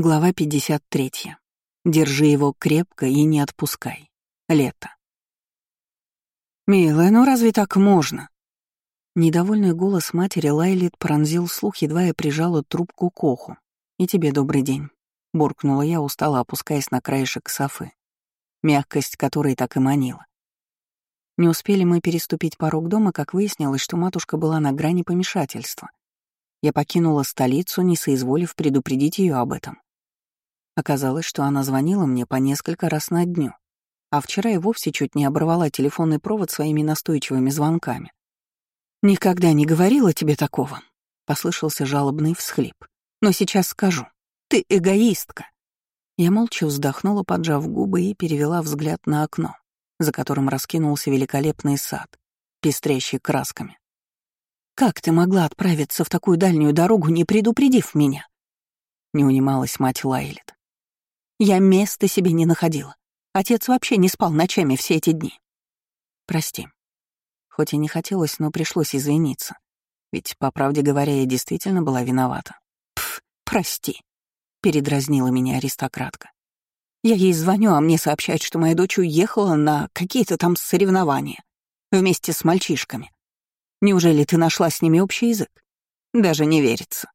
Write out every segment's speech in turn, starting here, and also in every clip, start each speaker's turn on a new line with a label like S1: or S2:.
S1: Глава 53. Держи его крепко и не отпускай. Лето. «Милая, ну разве так можно?» Недовольный голос матери Лайлит пронзил слух, едва я прижала трубку к уху. «И тебе добрый день», — буркнула я, устало опускаясь на краешек софы, мягкость которой так и манила. Не успели мы переступить порог дома, как выяснилось, что матушка была на грани помешательства. Я покинула столицу, не соизволив предупредить ее об этом. Оказалось, что она звонила мне по несколько раз на дню, а вчера и вовсе чуть не оборвала телефонный провод своими настойчивыми звонками. «Никогда не говорила тебе такого», — послышался жалобный всхлип. «Но сейчас скажу. Ты эгоистка». Я молча вздохнула, поджав губы, и перевела взгляд на окно, за которым раскинулся великолепный сад, пестрящий красками. «Как ты могла отправиться в такую дальнюю дорогу, не предупредив меня?» Не унималась мать Лайлет. Я места себе не находила. Отец вообще не спал ночами все эти дни. Прости. Хоть и не хотелось, но пришлось извиниться. Ведь, по правде говоря, я действительно была виновата. Пф, прости. Передразнила меня аристократка. Я ей звоню, а мне сообщают, что моя дочь уехала на какие-то там соревнования. Вместе с мальчишками. Неужели ты нашла с ними общий язык? Даже не верится.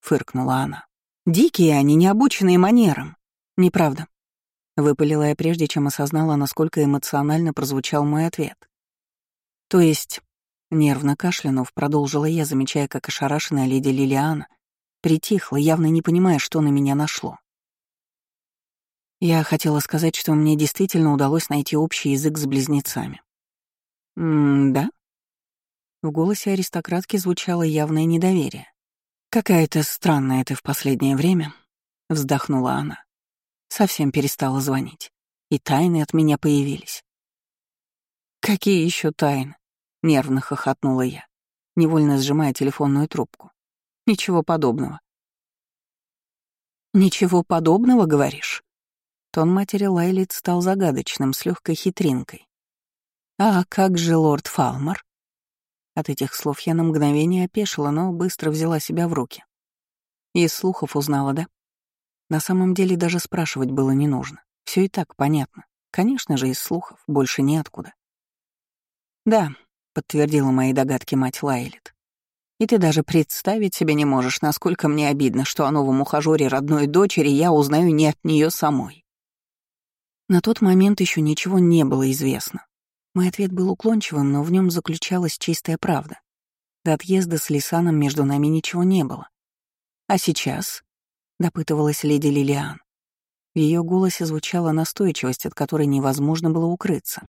S1: Фыркнула она. Дикие они, необученные манерам. «Неправда», — выпалила я прежде, чем осознала, насколько эмоционально прозвучал мой ответ. «То есть...» — нервно кашлянув, продолжила я, замечая, как ошарашенная леди Лилиана притихла, явно не понимая, что на меня нашло. Я хотела сказать, что мне действительно удалось найти общий язык с близнецами. «М-да?» В голосе аристократки звучало явное недоверие. «Какая-то странная ты в последнее время», — вздохнула она. Совсем перестала звонить. И тайны от меня появились. «Какие еще тайны?» — нервно хохотнула я, невольно сжимая телефонную трубку. «Ничего подобного». «Ничего подобного, говоришь?» Тон матери Лайлит стал загадочным, с легкой хитринкой. «А как же лорд Фалмар?» От этих слов я на мгновение опешила, но быстро взяла себя в руки. Из слухов узнала, да? На самом деле даже спрашивать было не нужно. Все и так понятно. Конечно же, из слухов, больше неоткуда. «Да», — подтвердила мои догадки мать Лайлит. «И ты даже представить себе не можешь, насколько мне обидно, что о новом ухажёре родной дочери я узнаю не от нее самой». На тот момент еще ничего не было известно. Мой ответ был уклончивым, но в нем заключалась чистая правда. До отъезда с Лисаном между нами ничего не было. А сейчас — допытывалась леди Лилиан. В ее голосе звучала настойчивость, от которой невозможно было укрыться.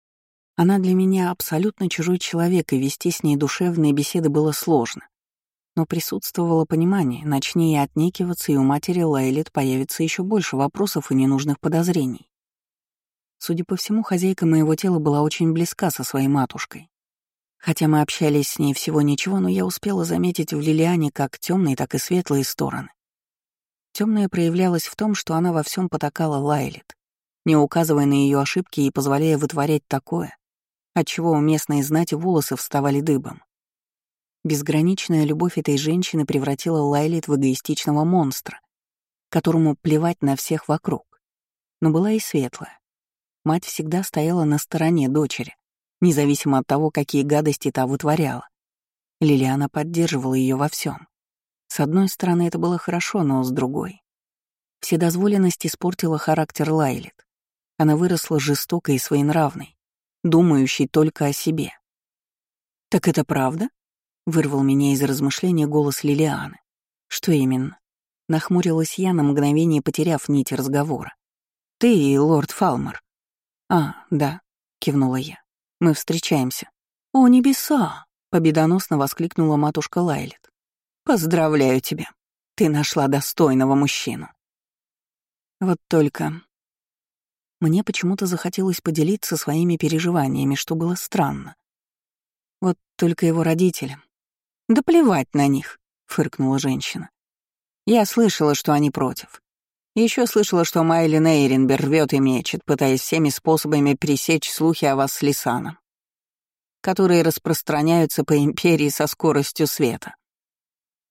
S1: Она для меня абсолютно чужой человек, и вести с ней душевные беседы было сложно. Но присутствовало понимание, начни я отнекиваться, и у матери Лайлет появится еще больше вопросов и ненужных подозрений. Судя по всему, хозяйка моего тела была очень близка со своей матушкой. Хотя мы общались с ней всего ничего, но я успела заметить в Лилиане как темные, так и светлые стороны. Темная проявлялась в том, что она во всем потакала Лайлет, не указывая на ее ошибки и позволяя вытворять такое, отчего у местной знати волосы вставали дыбом. Безграничная любовь этой женщины превратила Лайлет в эгоистичного монстра, которому плевать на всех вокруг. Но была и светлая. Мать всегда стояла на стороне дочери, независимо от того, какие гадости та вытворяла. Лилиана поддерживала ее во всем. С одной стороны, это было хорошо, но с другой. Вседозволенность испортила характер Лайлет. Она выросла жестокой и своенравной, думающей только о себе. «Так это правда?» — вырвал меня из размышления голос Лилианы. «Что именно?» — нахмурилась я на мгновение, потеряв нить разговора. «Ты и лорд Фалмер». «А, да», — кивнула я. «Мы встречаемся». «О, небеса!» — победоносно воскликнула матушка Лайлет. Поздравляю тебя. Ты нашла достойного мужчину. Вот только... Мне почему-то захотелось поделиться своими переживаниями, что было странно. Вот только его родителям. Да плевать на них, фыркнула женщина. Я слышала, что они против. Еще слышала, что Майли Нейренбер рвет и мечет, пытаясь всеми способами пресечь слухи о вас с Лисаном, которые распространяются по империи со скоростью света.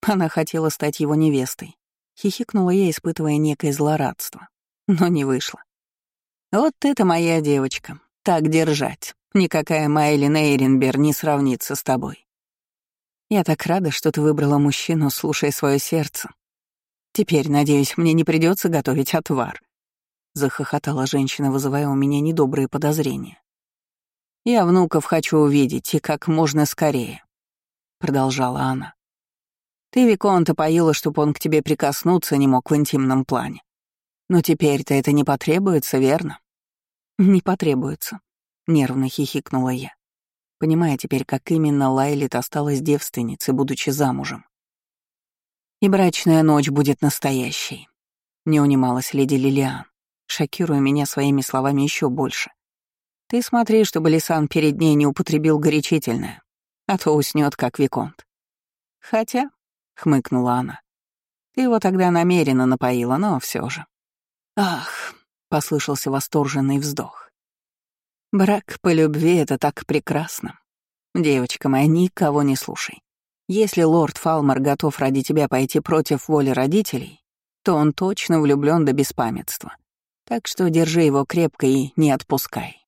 S1: Она хотела стать его невестой. Хихикнула я, испытывая некое злорадство. Но не вышло. Вот это моя девочка. Так держать. Никакая Майли Нейренбер не сравнится с тобой. Я так рада, что ты выбрала мужчину, слушая свое сердце. Теперь, надеюсь, мне не придется готовить отвар. Захохотала женщина, вызывая у меня недобрые подозрения. Я внуков хочу увидеть, и как можно скорее. Продолжала она. Ты Виконта поила, чтобы он к тебе прикоснуться не мог в интимном плане. Но теперь-то это не потребуется, верно? Не потребуется, Нервно хихикнула я, понимая теперь, как именно Лайлит осталась девственницей, будучи замужем. «И брачная ночь будет настоящей», — не унималась леди Лилиан, шокируя меня своими словами еще больше. «Ты смотри, чтобы Лисан перед ней не употребил горячительное, а то уснет как Виконт». «Хотя», — хмыкнула она, — «ты его тогда намеренно напоила, но все же». «Ах», — послышался восторженный вздох. Брак по любви — это так прекрасно. Девочка моя, никого не слушай. Если лорд Фалмар готов ради тебя пойти против воли родителей, то он точно влюблен до беспамятства. Так что держи его крепко и не отпускай.